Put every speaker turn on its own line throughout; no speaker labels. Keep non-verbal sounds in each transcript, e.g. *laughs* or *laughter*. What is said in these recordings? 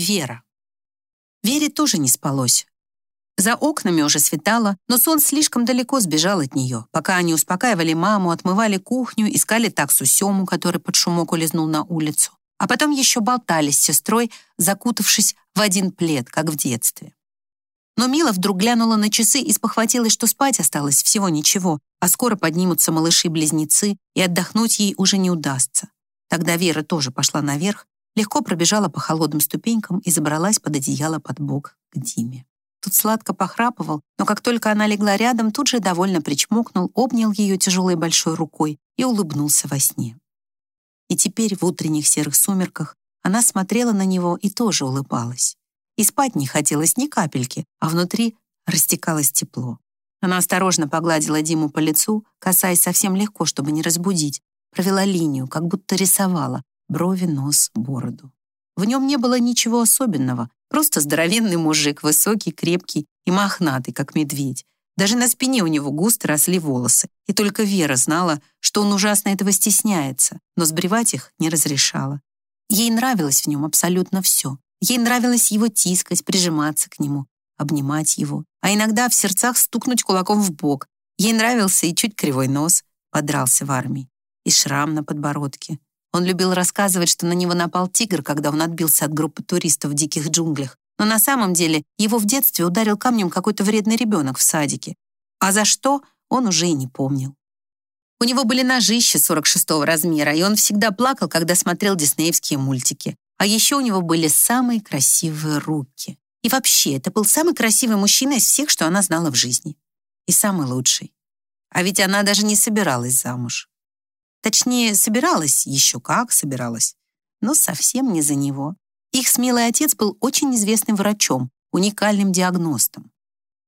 Вера. Вере тоже не спалось. За окнами уже светало, но сон слишком далеко сбежал от нее, пока они успокаивали маму, отмывали кухню, искали таксу Сему, который под шумок улизнул на улицу. А потом еще болтали с сестрой, закутавшись в один плед, как в детстве. Но Мила вдруг глянула на часы и спохватилась, что спать осталось всего ничего, а скоро поднимутся малыши-близнецы, и отдохнуть ей уже не удастся. Тогда Вера тоже пошла наверх, легко пробежала по холодным ступенькам и забралась под одеяло под бок к Диме. Тут сладко похрапывал, но как только она легла рядом, тут же довольно причмокнул, обнял ее тяжелой большой рукой и улыбнулся во сне. И теперь в утренних серых сумерках она смотрела на него и тоже улыбалась. И спать не хотелось ни капельки, а внутри растекалось тепло. Она осторожно погладила Диму по лицу, касаясь совсем легко, чтобы не разбудить, провела линию, как будто рисовала, брови, нос, бороду. В нем не было ничего особенного, просто здоровенный мужик, высокий, крепкий и мохнатый, как медведь. Даже на спине у него густо росли волосы, и только Вера знала, что он ужасно этого стесняется, но сбривать их не разрешала. Ей нравилось в нем абсолютно все. Ей нравилось его тискать, прижиматься к нему, обнимать его, а иногда в сердцах стукнуть кулаком в бок. Ей нравился и чуть кривой нос, подрался в армии, и шрам на подбородке. Он любил рассказывать, что на него напал тигр, когда он отбился от группы туристов в диких джунглях. Но на самом деле его в детстве ударил камнем какой-то вредный ребенок в садике. А за что, он уже и не помнил. У него были ножища 46-го размера, и он всегда плакал, когда смотрел диснеевские мультики. А еще у него были самые красивые руки. И вообще, это был самый красивый мужчина из всех, что она знала в жизни. И самый лучший. А ведь она даже не собиралась замуж. Точнее, собиралась, еще как собиралась. Но совсем не за него. Их смелый отец был очень известным врачом, уникальным диагностом.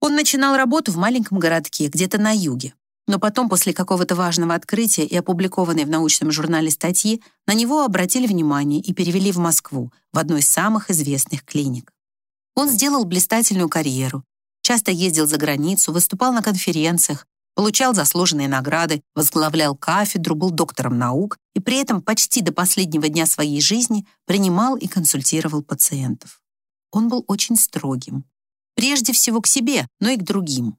Он начинал работу в маленьком городке, где-то на юге. Но потом, после какого-то важного открытия и опубликованной в научном журнале статьи, на него обратили внимание и перевели в Москву, в одну из самых известных клиник. Он сделал блистательную карьеру, часто ездил за границу, выступал на конференциях, получал заслуженные награды, возглавлял кафедру, был доктором наук и при этом почти до последнего дня своей жизни принимал и консультировал пациентов. Он был очень строгим. Прежде всего к себе, но и к другим.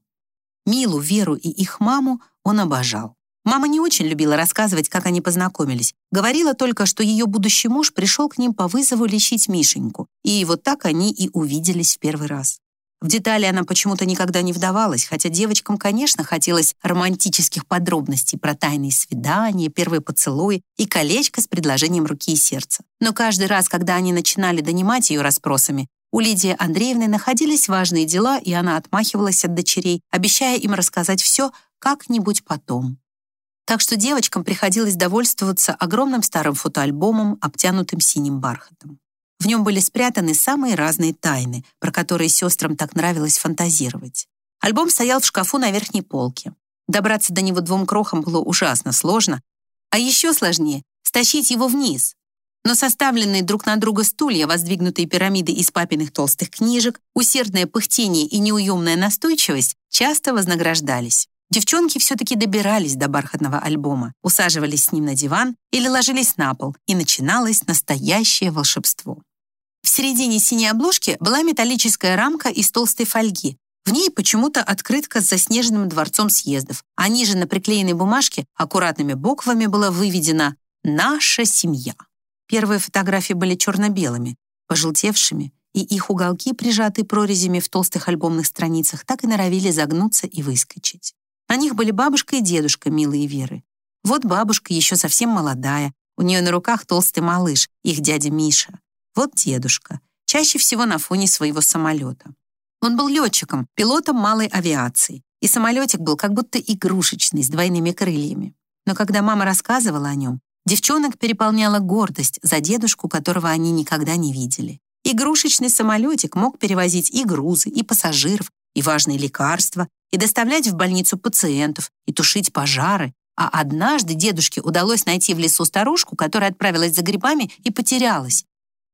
Милу, Веру и их маму он обожал. Мама не очень любила рассказывать, как они познакомились. Говорила только, что ее будущий муж пришел к ним по вызову лечить Мишеньку, и вот так они и увиделись в первый раз. В детали она почему-то никогда не вдавалась, хотя девочкам, конечно, хотелось романтических подробностей про тайные свидания, первый поцелуй и колечко с предложением руки и сердца. Но каждый раз, когда они начинали донимать ее расспросами, у Лидии Андреевны находились важные дела, и она отмахивалась от дочерей, обещая им рассказать все как-нибудь потом. Так что девочкам приходилось довольствоваться огромным старым фотоальбомом, обтянутым синим бархатом. В нем были спрятаны самые разные тайны, про которые сестрам так нравилось фантазировать. Альбом стоял в шкафу на верхней полке. Добраться до него двум крохам было ужасно сложно, а еще сложнее — стащить его вниз, но составленные друг на друга стулья, воздвигнутые пирамиды из папиных толстых книжек, усердное пыхтение и неуемная настойчивость часто вознаграждались. Девчонки все-таки добирались до бархатного альбома, усаживались с ним на диван или ложились на пол, и начиналось настоящее волшебство. В середине синей обложки была металлическая рамка из толстой фольги. В ней почему-то открытка с заснеженным дворцом съездов, а ниже на приклеенной бумажке аккуратными буквами было выведено «Наша семья». Первые фотографии были черно-белыми, пожелтевшими, и их уголки, прижатые прорезями в толстых альбомных страницах, так и норовили загнуться и выскочить. На них были бабушка и дедушка, милые Веры. Вот бабушка еще совсем молодая, у нее на руках толстый малыш, их дядя Миша. Вот дедушка, чаще всего на фоне своего самолета. Он был летчиком, пилотом малой авиации, и самолетик был как будто игрушечный, с двойными крыльями. Но когда мама рассказывала о нем, Девчонок переполняла гордость за дедушку, которого они никогда не видели. Игрушечный самолетик мог перевозить и грузы, и пассажиров, и важные лекарства, и доставлять в больницу пациентов, и тушить пожары. А однажды дедушке удалось найти в лесу старушку, которая отправилась за грибами и потерялась.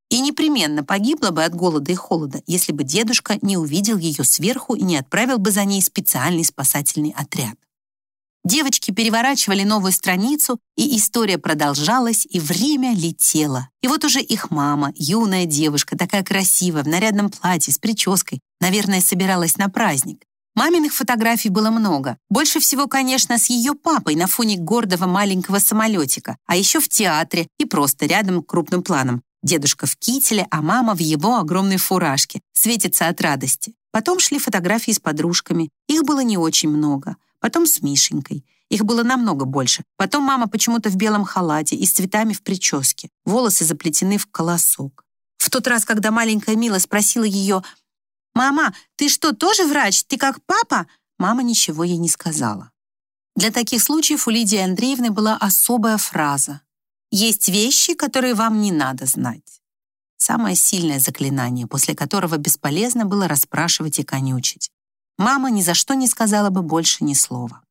И непременно погибла бы от голода и холода, если бы дедушка не увидел ее сверху и не отправил бы за ней специальный спасательный отряд. Девочки переворачивали новую страницу, и история продолжалась, и время летело. И вот уже их мама, юная девушка, такая красивая, в нарядном платье, с прической, наверное, собиралась на праздник. Маминых фотографий было много. Больше всего, конечно, с ее папой на фоне гордого маленького самолетика, а еще в театре и просто рядом крупным планом. Дедушка в кителе, а мама в его огромной фуражке, светится от радости. Потом шли фотографии с подружками. Их было не очень много потом с Мишенькой. Их было намного больше. Потом мама почему-то в белом халате и с цветами в прическе. Волосы заплетены в колосок. В тот раз, когда маленькая Мила спросила ее, «Мама, ты что, тоже врач? Ты как папа?» Мама ничего ей не сказала. Для таких случаев у Лидии Андреевны была особая фраза. «Есть вещи, которые вам не надо знать». Самое сильное заклинание, после которого бесполезно было расспрашивать и конючить мама ни за что не сказала бы больше ни слова.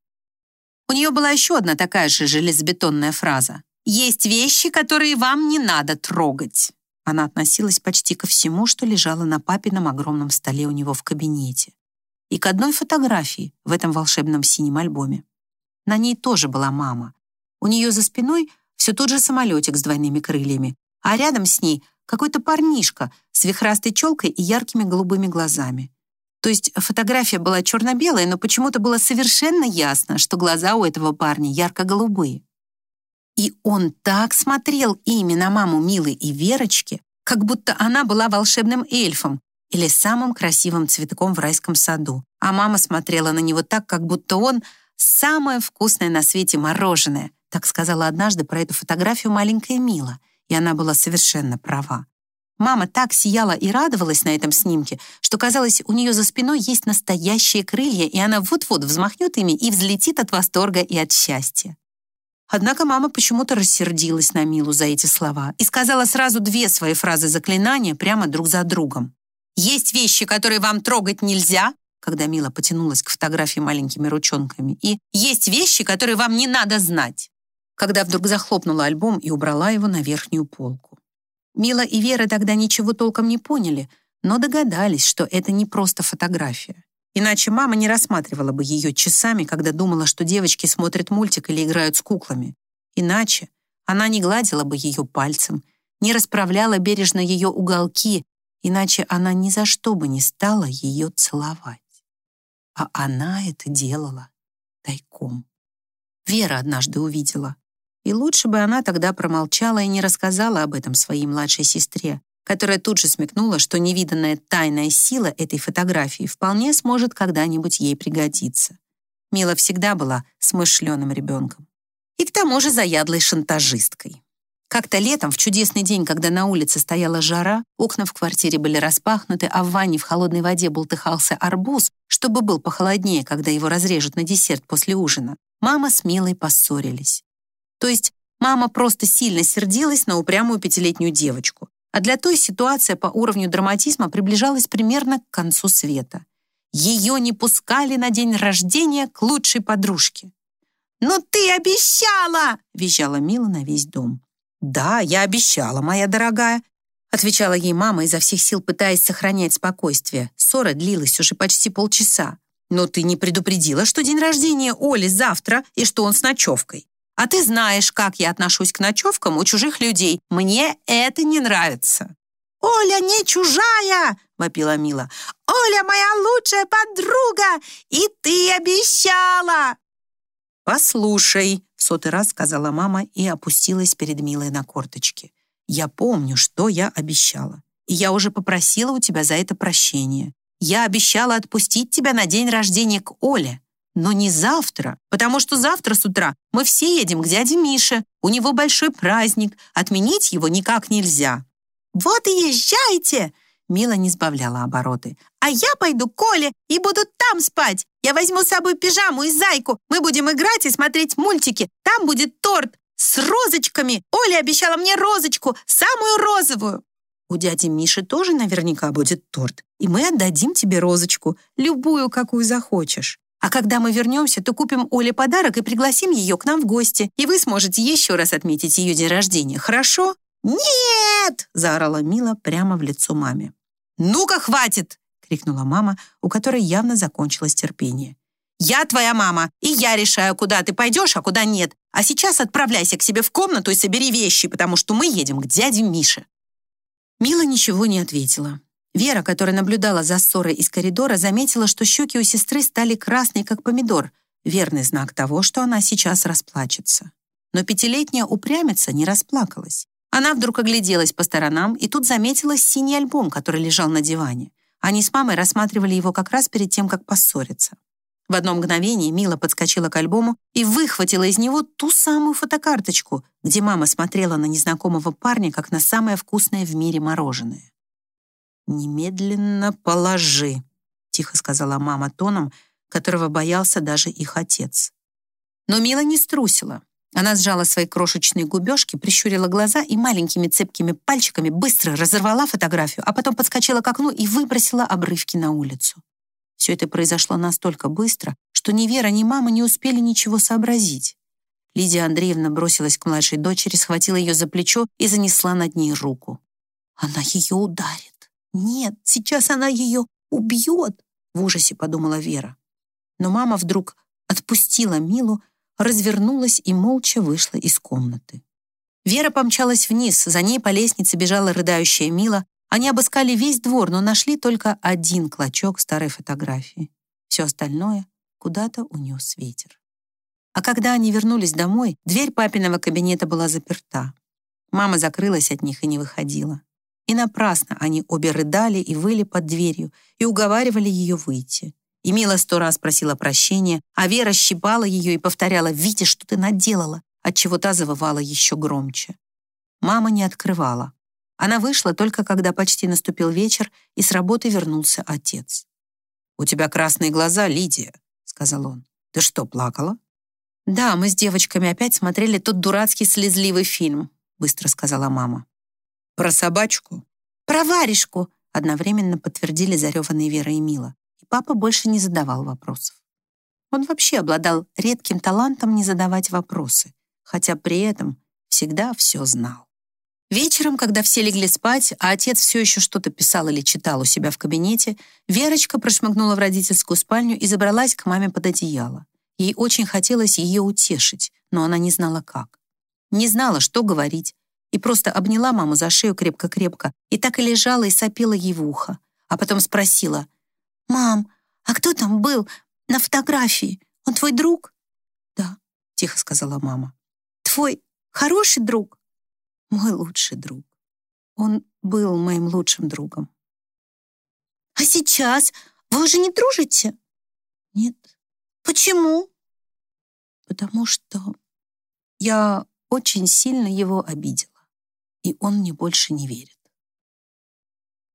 У нее была еще одна такая же железобетонная фраза. «Есть вещи, которые вам не надо трогать». Она относилась почти ко всему, что лежало на папином огромном столе у него в кабинете. И к одной фотографии в этом волшебном синем альбоме. На ней тоже была мама. У нее за спиной все тот же самолетик с двойными крыльями, а рядом с ней какой-то парнишка с вихрастой челкой и яркими голубыми глазами. То есть фотография была черно-белая, но почему-то было совершенно ясно, что глаза у этого парня ярко-голубые. И он так смотрел ими на маму Милы и Верочки, как будто она была волшебным эльфом или самым красивым цветком в райском саду. А мама смотрела на него так, как будто он самое вкусное на свете мороженое. Так сказала однажды про эту фотографию маленькая Мила, и она была совершенно права. Мама так сияла и радовалась на этом снимке, что казалось, у нее за спиной есть настоящие крылья, и она вот-вот взмахнет ими и взлетит от восторга и от счастья. Однако мама почему-то рассердилась на Милу за эти слова и сказала сразу две свои фразы заклинания прямо друг за другом. «Есть вещи, которые вам трогать нельзя», когда Мила потянулась к фотографии маленькими ручонками, и «Есть вещи, которые вам не надо знать», когда вдруг захлопнула альбом и убрала его на верхнюю полку. Мила и Вера тогда ничего толком не поняли, но догадались, что это не просто фотография. Иначе мама не рассматривала бы ее часами, когда думала, что девочки смотрят мультик или играют с куклами. Иначе она не гладила бы ее пальцем, не расправляла бережно ее уголки, иначе она ни за что бы не стала ее целовать. А она это делала тайком. Вера однажды увидела. И лучше бы она тогда промолчала и не рассказала об этом своей младшей сестре, которая тут же смекнула, что невиданная тайная сила этой фотографии вполне сможет когда-нибудь ей пригодиться. Мила всегда была смышленым ребенком. И к тому же заядлой шантажисткой. Как-то летом, в чудесный день, когда на улице стояла жара, окна в квартире были распахнуты, а в ванне в холодной воде бултыхался арбуз, чтобы был похолоднее, когда его разрежут на десерт после ужина, мама с Милой поссорились. То есть мама просто сильно сердилась на упрямую пятилетнюю девочку, а для той ситуация по уровню драматизма приближалась примерно к концу света. Ее не пускали на день рождения к лучшей подружке. «Ну ты обещала!» — визжала Мила на весь дом. «Да, я обещала, моя дорогая», — отвечала ей мама, изо всех сил пытаясь сохранять спокойствие. Ссора длилась уже почти полчаса. «Но ты не предупредила, что день рождения Оли завтра и что он с ночевкой. А ты знаешь, как я отношусь к ночевкам у чужих людей. Мне это не нравится». «Оля не чужая!» — вопила Мила. «Оля моя лучшая подруга! И ты обещала!» «Послушай», — в сотый раз сказала мама и опустилась перед Милой на корточки. «Я помню, что я обещала. И я уже попросила у тебя за это прощения. Я обещала отпустить тебя на день рождения к Оле. Но не завтра, потому что завтра с утра мы все едем к дяде Мише. У него большой праздник, отменить его никак нельзя». «Вот и езжайте!» Мила не сбавляла обороты. «А я пойду к Коле и буду там спать. Я возьму с собой пижаму и зайку. Мы будем играть и смотреть мультики. Там будет торт с розочками. Оля обещала мне розочку, самую розовую». «У дяди Миши тоже наверняка будет торт, и мы отдадим тебе розочку, любую, какую захочешь». А когда мы вернемся, то купим Оле подарок и пригласим ее к нам в гости, и вы сможете еще раз отметить ее день рождения, хорошо?» «Нет!» — заорала Мила прямо в лицо маме. «Ну-ка, хватит!» — крикнула мама, у которой явно закончилось терпение. Я твоя мама, и я решаю, куда ты пойдешь, а куда нет. А сейчас отправляйся к себе в комнату и собери вещи, потому что мы едем к дяде Мише». Мила ничего не ответила. Вера, которая наблюдала за ссорой из коридора, заметила, что щеки у сестры стали красные, как помидор, верный знак того, что она сейчас расплачется. Но пятилетняя упрямица не расплакалась. Она вдруг огляделась по сторонам и тут заметила синий альбом, который лежал на диване. Они с мамой рассматривали его как раз перед тем, как поссориться. В одно мгновение Мила подскочила к альбому и выхватила из него ту самую фотокарточку, где мама смотрела на незнакомого парня, как на самое вкусное в мире мороженое. «Немедленно положи», — тихо сказала мама тоном, которого боялся даже их отец. Но Мила не струсила. Она сжала свои крошечные губежки, прищурила глаза и маленькими цепкими пальчиками быстро разорвала фотографию, а потом подскочила к окну и выбросила обрывки на улицу. Все это произошло настолько быстро, что ни Вера, ни мама не успели ничего сообразить. Лидия Андреевна бросилась к младшей дочери, схватила ее за плечо и занесла над ней руку. «Она ее ударит! Нет, сейчас она ее убьет!» В ужасе подумала Вера. Но мама вдруг отпустила Милу, развернулась и молча вышла из комнаты. Вера помчалась вниз, за ней по лестнице бежала рыдающая Мила, они обыскали весь двор, но нашли только один клочок старой фотографии. Все остальное куда-то унес ветер. А когда они вернулись домой, дверь папиного кабинета была заперта. Мама закрылась от них и не выходила. И напрасно они обе рыдали и выли под дверью и уговаривали ее выйти. И Мила сто раз просила прощения, а Вера щипала ее и повторяла «Видишь, что ты наделала?» отчего та завывала еще громче. Мама не открывала. Она вышла только когда почти наступил вечер, и с работы вернулся отец. «У тебя красные глаза, Лидия», — сказал он. «Ты что, плакала?» «Да, мы с девочками опять смотрели тот дурацкий слезливый фильм», — быстро сказала мама. «Про собачку?» «Про варежку», — одновременно подтвердили зареванные Вера и Мила. И папа больше не задавал вопросов. Он вообще обладал редким талантом не задавать вопросы, хотя при этом всегда все знал. Вечером, когда все легли спать, а отец все еще что-то писал или читал у себя в кабинете, Верочка прошмыгнула в родительскую спальню и забралась к маме под одеяло. Ей очень хотелось ее утешить, но она не знала как. Не знала, что говорить, и просто обняла маму за шею крепко-крепко и так и лежала и сопела ей в ухо, а потом спросила, «Мам, а кто там был на фотографии? Он твой друг?» «Да», — тихо сказала мама. «Твой хороший друг?» мой лучший друг. Он был моим лучшим другом. А сейчас вы уже не дружите? Нет. Почему? Потому что я очень сильно его обидела, и он мне больше не верит.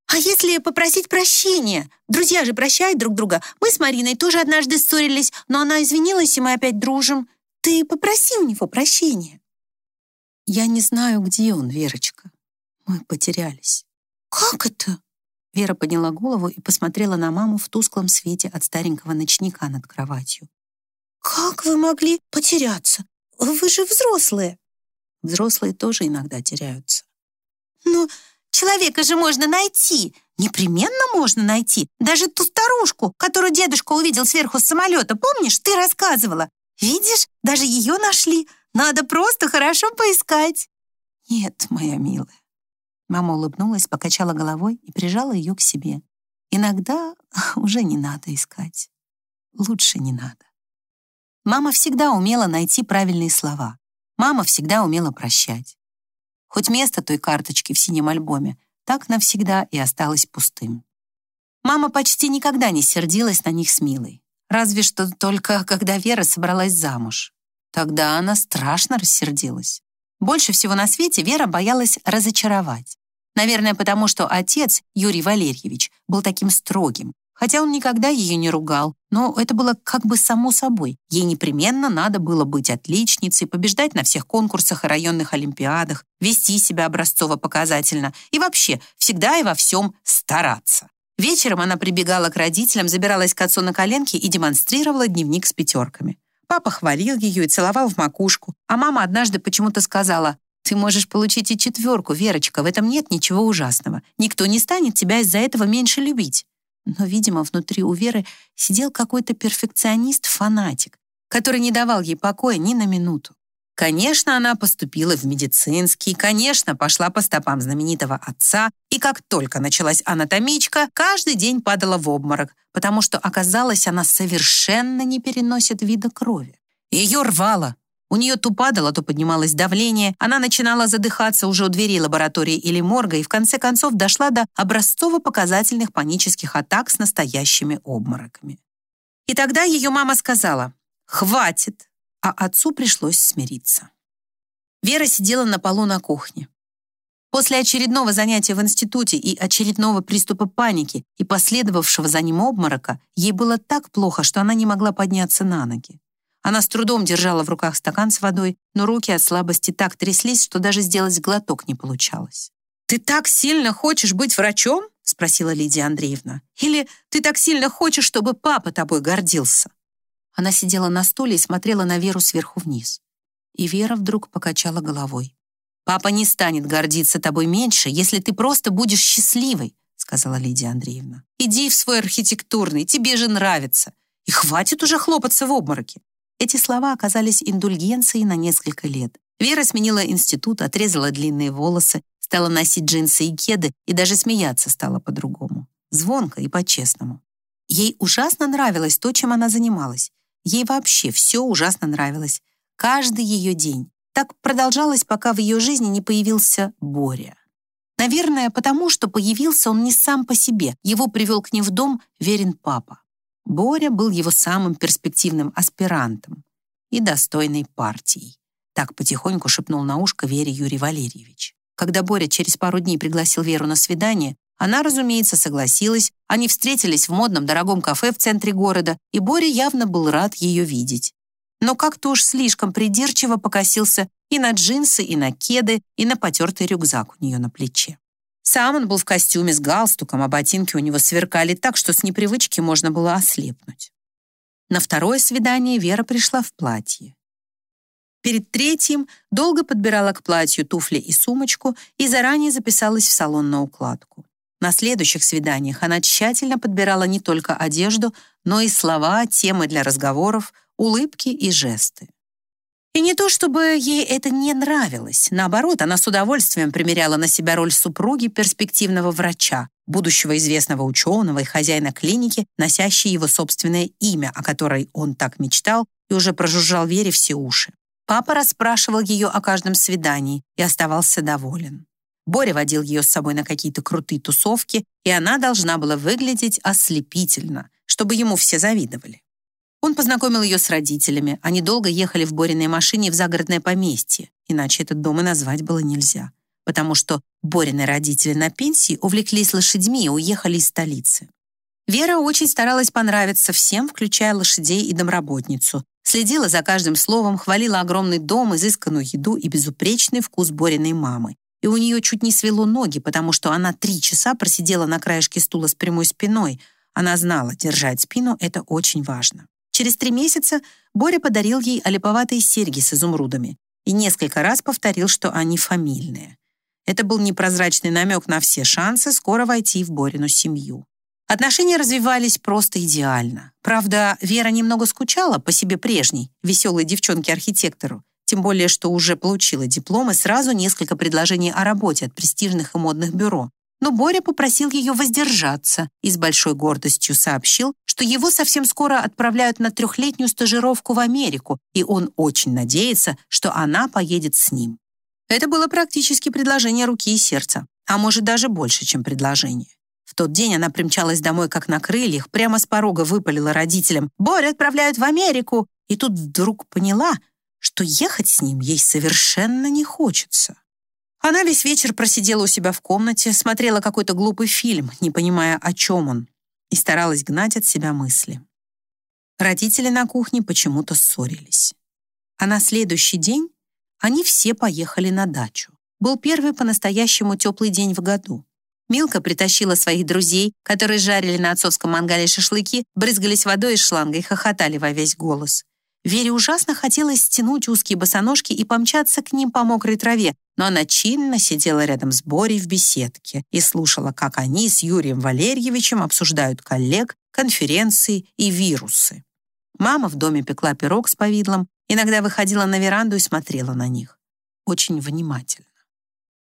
А если попросить прощения? Друзья же прощают друг друга. Мы с Мариной тоже однажды ссорились, но она извинилась, и мы опять дружим. Ты попроси у него прощения. «Я не знаю, где он, Верочка. Мы потерялись». «Как это?» Вера подняла голову и посмотрела на маму в тусклом свете от старенького ночника над кроватью. «Как вы могли потеряться? Вы же взрослые!» Взрослые тоже иногда теряются. «Но человека же можно найти! Непременно можно найти! Даже ту старушку, которую дедушка увидел сверху с самолета, помнишь, ты рассказывала? Видишь, даже ее нашли!» Надо просто хорошо поискать». «Нет, моя милая». Мама улыбнулась, покачала головой и прижала ее к себе. «Иногда *laughs* уже не надо искать. Лучше не надо». Мама всегда умела найти правильные слова. Мама всегда умела прощать. Хоть место той карточки в синем альбоме так навсегда и осталось пустым. Мама почти никогда не сердилась на них с Милой. Разве что только когда Вера собралась замуж. Тогда она страшно рассердилась. Больше всего на свете Вера боялась разочаровать. Наверное, потому что отец, Юрий Валерьевич, был таким строгим. Хотя он никогда ее не ругал, но это было как бы само собой. Ей непременно надо было быть отличницей, побеждать на всех конкурсах и районных олимпиадах, вести себя образцово-показательно и вообще всегда и во всем стараться. Вечером она прибегала к родителям, забиралась к отцу на коленки и демонстрировала дневник с пятерками. Папа хвалил ее и целовал в макушку, а мама однажды почему-то сказала, «Ты можешь получить и четверку, Верочка, в этом нет ничего ужасного. Никто не станет тебя из-за этого меньше любить». Но, видимо, внутри у Веры сидел какой-то перфекционист-фанатик, который не давал ей покоя ни на минуту. Конечно, она поступила в медицинский, конечно, пошла по стопам знаменитого отца, и как только началась анатомичка, каждый день падала в обморок, потому что оказалось, она совершенно не переносит вида крови. Ее рвало. У нее то падало, то поднималось давление, она начинала задыхаться уже у дверей лаборатории или морга и в конце концов дошла до образцово-показательных панических атак с настоящими обмороками. И тогда ее мама сказала «Хватит!» а отцу пришлось смириться. Вера сидела на полу на кухне. После очередного занятия в институте и очередного приступа паники и последовавшего за ним обморока, ей было так плохо, что она не могла подняться на ноги. Она с трудом держала в руках стакан с водой, но руки от слабости так тряслись, что даже сделать глоток не получалось. «Ты так сильно хочешь быть врачом?» — спросила Лидия Андреевна. «Или ты так сильно хочешь, чтобы папа тобой гордился?» Она сидела на стуле и смотрела на Веру сверху вниз. И Вера вдруг покачала головой. «Папа не станет гордиться тобой меньше, если ты просто будешь счастливой», сказала Лидия Андреевна. «Иди в свой архитектурный, тебе же нравится. И хватит уже хлопаться в обмороке». Эти слова оказались индульгенцией на несколько лет. Вера сменила институт, отрезала длинные волосы, стала носить джинсы и кеды и даже смеяться стала по-другому. Звонко и по-честному. Ей ужасно нравилось то, чем она занималась. Ей вообще все ужасно нравилось. Каждый ее день. Так продолжалось, пока в ее жизни не появился Боря. Наверное, потому что появился он не сам по себе. Его привел к ней в дом верен папа. Боря был его самым перспективным аспирантом и достойной партией. Так потихоньку шепнул на ушко Вере Юрий Валерьевич. Когда Боря через пару дней пригласил Веру на свидание, она, разумеется, согласилась. Они встретились в модном дорогом кафе в центре города, и Боря явно был рад ее видеть. Но как-то уж слишком придирчиво покосился и на джинсы, и на кеды, и на потертый рюкзак у нее на плече. Сам он был в костюме с галстуком, а ботинки у него сверкали так, что с непривычки можно было ослепнуть. На второе свидание Вера пришла в платье. Перед третьим долго подбирала к платью туфли и сумочку и заранее записалась в салон на укладку. На следующих свиданиях она тщательно подбирала не только одежду, но и слова, темы для разговоров, улыбки и жесты. И не то, чтобы ей это не нравилось. Наоборот, она с удовольствием примеряла на себя роль супруги перспективного врача, будущего известного ученого и хозяина клиники, носящей его собственное имя, о которой он так мечтал и уже прожужжал Вере все уши. Папа расспрашивал ее о каждом свидании и оставался доволен. Боря водил ее с собой на какие-то крутые тусовки, и она должна была выглядеть ослепительно, чтобы ему все завидовали. Он познакомил ее с родителями. Они долго ехали в Бориной машине в загородное поместье, иначе этот дом и назвать было нельзя, потому что Борины родители на пенсии увлеклись лошадьми и уехали из столицы. Вера очень старалась понравиться всем, включая лошадей и домработницу. Следила за каждым словом, хвалила огромный дом, изысканную еду и безупречный вкус Бориной мамы и у нее чуть не свело ноги, потому что она три часа просидела на краешке стула с прямой спиной. Она знала, держать спину — это очень важно. Через три месяца Боря подарил ей олиповатые серьги с изумрудами и несколько раз повторил, что они фамильные. Это был непрозрачный намек на все шансы скоро войти в Борину семью. Отношения развивались просто идеально. Правда, Вера немного скучала по себе прежней, веселой девчонке-архитектору, тем более, что уже получила диплом и сразу несколько предложений о работе от престижных и модных бюро. Но Боря попросил ее воздержаться и с большой гордостью сообщил, что его совсем скоро отправляют на трехлетнюю стажировку в Америку, и он очень надеется, что она поедет с ним. Это было практически предложение руки и сердца, а может даже больше, чем предложение. В тот день она примчалась домой как на крыльях, прямо с порога выпалила родителям «Боря отправляют в Америку!» и тут вдруг поняла, что ехать с ним ей совершенно не хочется. Она весь вечер просидела у себя в комнате, смотрела какой-то глупый фильм, не понимая, о чем он, и старалась гнать от себя мысли. Родители на кухне почему-то ссорились. А на следующий день они все поехали на дачу. Был первый по-настоящему теплый день в году. Милка притащила своих друзей, которые жарили на отцовском мангале шашлыки, брызгались водой из шланга и хохотали во весь голос. Вере ужасно хотелось стянуть узкие босоножки и помчаться к ним по мокрой траве, но она чинно сидела рядом с Борей в беседке и слушала, как они с Юрием Валерьевичем обсуждают коллег, конференции и вирусы. Мама в доме пекла пирог с повидлом, иногда выходила на веранду и смотрела на них. Очень внимательно.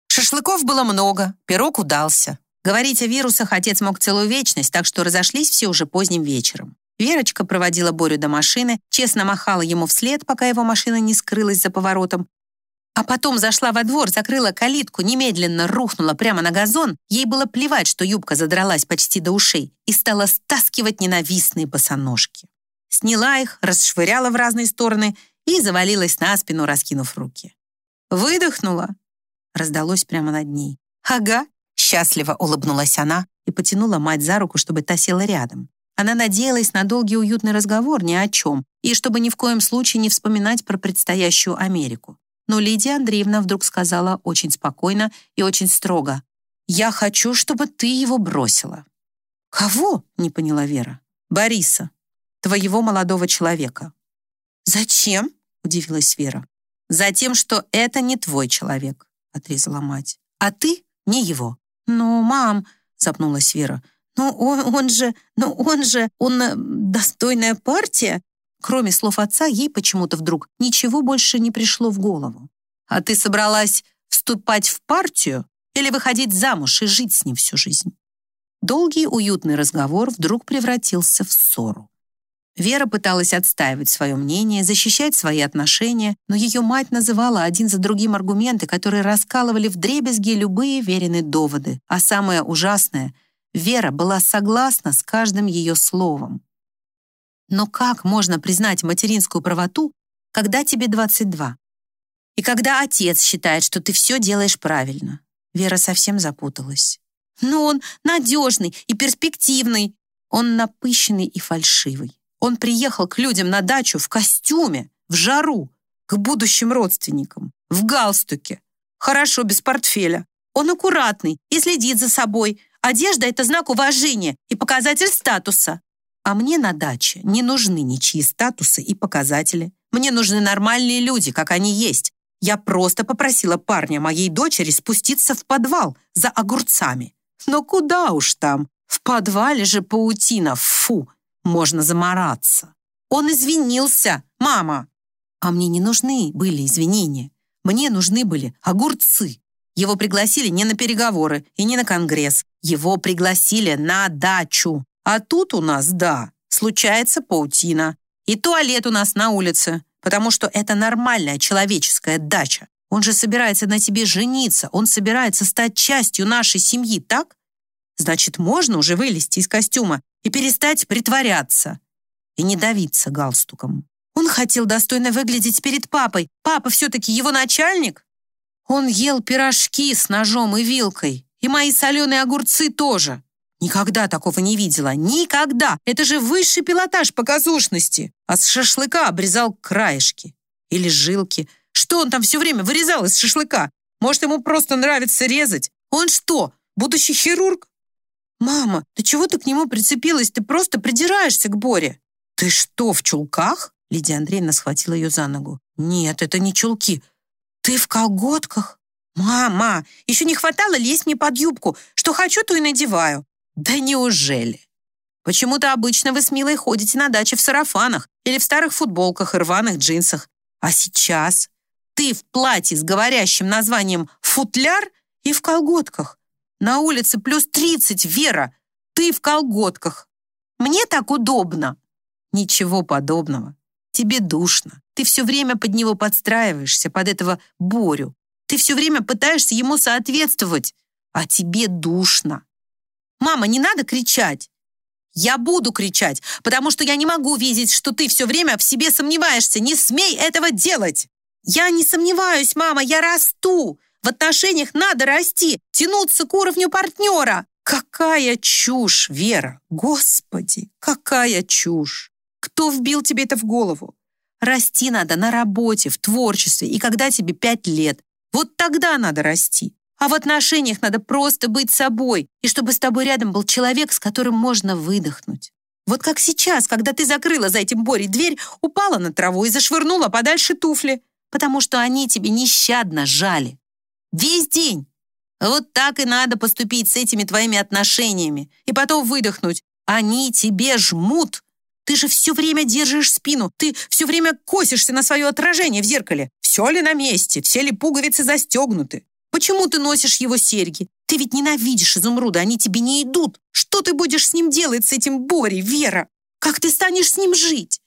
Шашлыков было много, пирог удался. Говорить о вирусах отец мог целую вечность, так что разошлись все уже поздним вечером. Верочка проводила Борю до машины, честно махала ему вслед, пока его машина не скрылась за поворотом, а потом зашла во двор, закрыла калитку, немедленно рухнула прямо на газон. Ей было плевать, что юбка задралась почти до ушей, и стала стаскивать ненавистные босоножки. Сняла их, расшвыряла в разные стороны и завалилась на спину, раскинув руки. «Выдохнула!» раздалось прямо над ней. «Ага!» счастливо улыбнулась она и потянула мать за руку, чтобы та села рядом. Она надеялась на долгий уютный разговор ни о чем, и чтобы ни в коем случае не вспоминать про предстоящую Америку. Но Лидия Андреевна вдруг сказала очень спокойно и очень строго. «Я хочу, чтобы ты его бросила». «Кого?» — не поняла Вера. «Бориса, твоего молодого человека». «Зачем?» — удивилась Вера. «Затем, что это не твой человек», — отрезала мать. «А ты не его». «Ну, мам», — запнулась Вера, «ну он, он же, ну он же, он э, достойная партия». Кроме слов отца, ей почему-то вдруг ничего больше не пришло в голову. «А ты собралась вступать в партию или выходить замуж и жить с ним всю жизнь?» Долгий уютный разговор вдруг превратился в ссору. Вера пыталась отстаивать свое мнение, защищать свои отношения, но ее мать называла один за другим аргументы, которые раскалывали в дребезги любые веренные доводы. А самое ужасное — Вера была согласна с каждым ее словом. Но как можно признать материнскую правоту, когда тебе 22? И когда отец считает, что ты все делаешь правильно? Вера совсем запуталась. Но он надежный и перспективный. Он напыщенный и фальшивый. Он приехал к людям на дачу в костюме, в жару, к будущим родственникам, в галстуке. Хорошо, без портфеля. Он аккуратный и следит за собой. Одежда — это знак уважения и показатель статуса. А мне на даче не нужны ничьи статусы и показатели. Мне нужны нормальные люди, как они есть. Я просто попросила парня моей дочери спуститься в подвал за огурцами. Но куда уж там? В подвале же паутина, фу, можно замораться. Он извинился, мама. А мне не нужны были извинения. Мне нужны были огурцы. Его пригласили не на переговоры и не на конгресс. Его пригласили на дачу. А тут у нас, да, случается паутина. И туалет у нас на улице, потому что это нормальная человеческая дача. Он же собирается на тебе жениться, он собирается стать частью нашей семьи, так? Значит, можно уже вылезти из костюма и перестать притворяться. И не давиться галстуком. Он хотел достойно выглядеть перед папой. Папа все-таки его начальник. Он ел пирожки с ножом и вилкой. И мои соленые огурцы тоже. Никогда такого не видела. Никогда! Это же высший пилотаж показушности. А с шашлыка обрезал краешки. Или жилки. Что он там все время вырезал из шашлыка? Может, ему просто нравится резать? Он что, будущий хирург? «Мама, ты чего ты к нему прицепилась? Ты просто придираешься к Боре». «Ты что, в чулках?» Лидия Андреевна схватила ее за ногу. «Нет, это не чулки. Ты в колготках?» «Мама, еще не хватало лезть мне под юбку. Что хочу, то и надеваю. «Да неужели? Почему-то обычно вы с Милой ходите на даче в сарафанах или в старых футболках и рваных джинсах. А сейчас ты в платье с говорящим названием «футляр» и в колготках. На улице плюс 30, Вера. Ты в колготках. Мне так удобно». «Ничего подобного. Тебе душно. Ты все время под него подстраиваешься, под этого Борю. Ты все время пытаешься ему соответствовать, а тебе душно. «Мама, не надо кричать!» «Я буду кричать, потому что я не могу видеть, что ты все время в себе сомневаешься. Не смей этого делать!» «Я не сомневаюсь, мама, я расту. В отношениях надо расти, тянуться к уровню партнера». «Какая чушь, Вера! Господи, какая чушь! Кто вбил тебе это в голову? Расти надо на работе, в творчестве, и когда тебе пять лет. Вот тогда надо расти. А в отношениях надо просто быть собой, и чтобы с тобой рядом был человек, с которым можно выдохнуть. Вот как сейчас, когда ты закрыла за этим Борей дверь, упала на траву и зашвырнула подальше туфли, потому что они тебе нещадно жали. Весь день. Вот так и надо поступить с этими твоими отношениями. И потом выдохнуть. Они тебе жмут. Ты же все время держишь спину. Ты все время косишься на свое отражение в зеркале. Все ли на месте? Все ли пуговицы застегнуты? Почему ты носишь его серьги? Ты ведь ненавидишь изумруда, они тебе не идут. Что ты будешь с ним делать, с этим Борей, Вера? Как ты станешь с ним жить?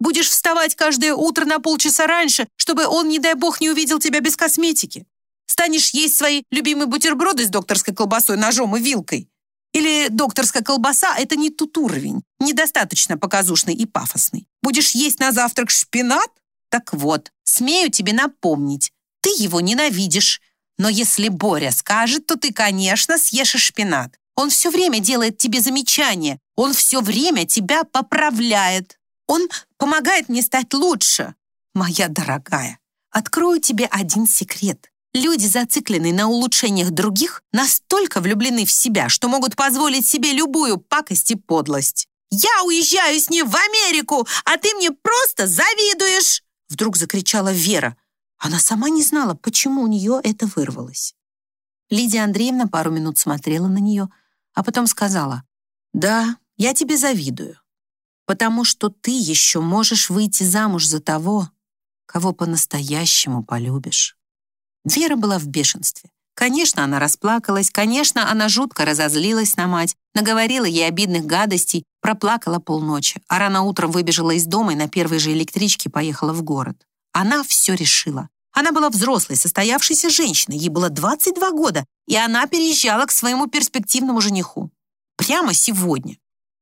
Будешь вставать каждое утро на полчаса раньше, чтобы он, не дай бог, не увидел тебя без косметики? Станешь есть свои любимые бутерброды с докторской колбасой, ножом и вилкой? Или докторская колбаса – это не тот уровень, недостаточно показушный и пафосный. Будешь есть на завтрак шпинат? Так вот, смею тебе напомнить, ты его ненавидишь. Но если Боря скажет, то ты, конечно, съешь шпинат. Он все время делает тебе замечания. Он все время тебя поправляет. Он помогает мне стать лучше. Моя дорогая, открою тебе один секрет. Люди, зацикленные на улучшениях других, настолько влюблены в себя, что могут позволить себе любую пакость и подлость. «Я уезжаю с ним в Америку, а ты мне просто завидуешь!» Вдруг закричала Вера. Она сама не знала, почему у нее это вырвалось. Лидия Андреевна пару минут смотрела на нее, а потом сказала, «Да, я тебе завидую, потому что ты еще можешь выйти замуж за того, кого по-настоящему полюбишь». Вера была в бешенстве. Конечно, она расплакалась, конечно, она жутко разозлилась на мать, наговорила ей обидных гадостей, проплакала полночи, а рано утром выбежала из дома и на первой же электричке поехала в город. Она все решила. Она была взрослой, состоявшейся женщиной, ей было 22 года, и она переезжала к своему перспективному жениху. Прямо сегодня.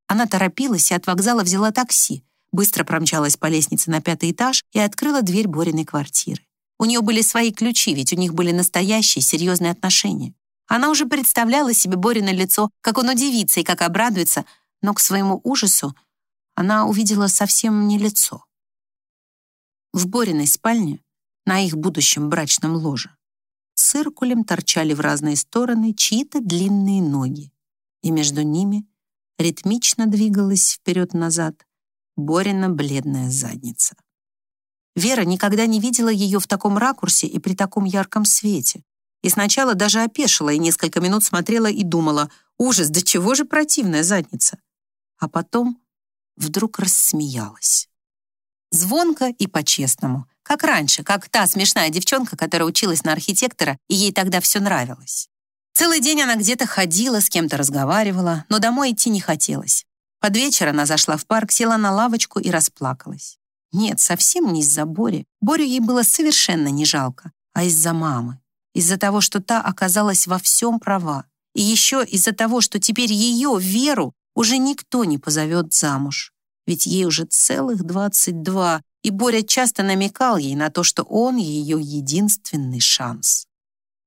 Она торопилась и от вокзала взяла такси, быстро промчалась по лестнице на пятый этаж и открыла дверь Бориной квартиры. У нее были свои ключи, ведь у них были настоящие, серьезные отношения. Она уже представляла себе Борина лицо, как он удивится и как обрадуется, но к своему ужасу она увидела совсем не лицо. В Бориной спальне, на их будущем брачном ложе, циркулем торчали в разные стороны чьи-то длинные ноги, и между ними ритмично двигалась вперед-назад Борина бледная задница. Вера никогда не видела ее в таком ракурсе и при таком ярком свете. И сначала даже опешила и несколько минут смотрела и думала, ужас, да чего же противная задница. А потом вдруг рассмеялась. Звонко и по-честному, как раньше, как та смешная девчонка, которая училась на архитектора, и ей тогда все нравилось. Целый день она где-то ходила, с кем-то разговаривала, но домой идти не хотелось. Под вечер она зашла в парк, села на лавочку и расплакалась. Нет, совсем не из-за Бори. Борю ей было совершенно не жалко, а из-за мамы. Из-за того, что та оказалась во всем права. И еще из-за того, что теперь ее, Веру, уже никто не позовет замуж. Ведь ей уже целых 22, и Боря часто намекал ей на то, что он ее единственный шанс.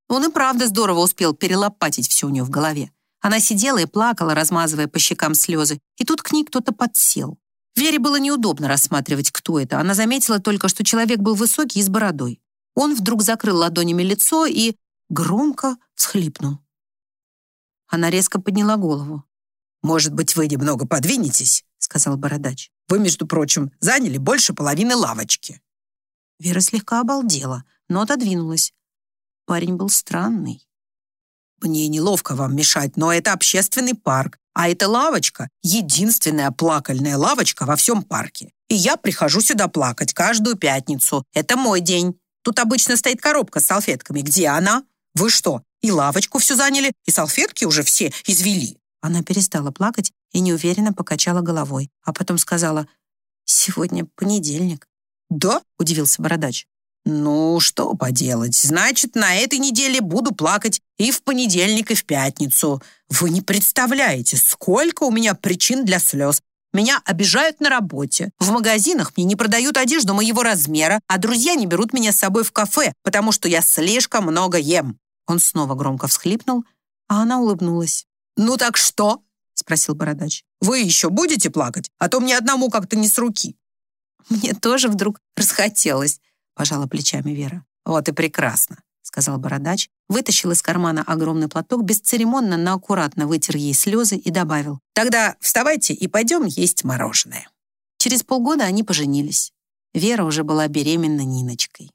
Он и правда здорово успел перелопатить все у нее в голове. Она сидела и плакала, размазывая по щекам слезы, и тут к ней кто-то подсел. Вере было неудобно рассматривать, кто это. Она заметила только, что человек был высокий и с бородой. Он вдруг закрыл ладонями лицо и громко всхлипнул. Она резко подняла голову.
«Может быть, вы немного подвинетесь?» — сказал бородач. «Вы, между прочим, заняли больше половины лавочки».
Вера слегка обалдела, но отодвинулась. Парень был странный.
«Мне неловко вам мешать, но это общественный парк. А эта лавочка — единственная плакальная лавочка во всем парке. И я прихожу сюда плакать каждую пятницу. Это мой день. Тут обычно стоит коробка с салфетками. Где она? Вы что, и лавочку всю заняли, и салфетки уже все извели?»
Она перестала плакать и неуверенно покачала головой, а потом сказала, «Сегодня понедельник».
«Да?»
— удивился бородач.
«Ну, что поделать. Значит, на этой неделе буду плакать и в понедельник, и в пятницу. Вы не представляете, сколько у меня причин для слез. Меня обижают на работе. В магазинах мне не продают одежду моего размера, а друзья не берут меня с собой в кафе, потому что я слишком много ем».
Он снова громко всхлипнул, а она улыбнулась.
«Ну так что?» — спросил бородач. «Вы еще будете плакать? А то мне одному как-то не с руки».
Мне тоже вдруг расхотелось пожала плечами Вера.
«Вот и прекрасно», — сказал бородач,
вытащил из кармана огромный платок, бесцеремонно, но аккуратно вытер ей слезы и добавил.
«Тогда вставайте и пойдем есть мороженое».
Через полгода они поженились. Вера уже была беременна Ниночкой.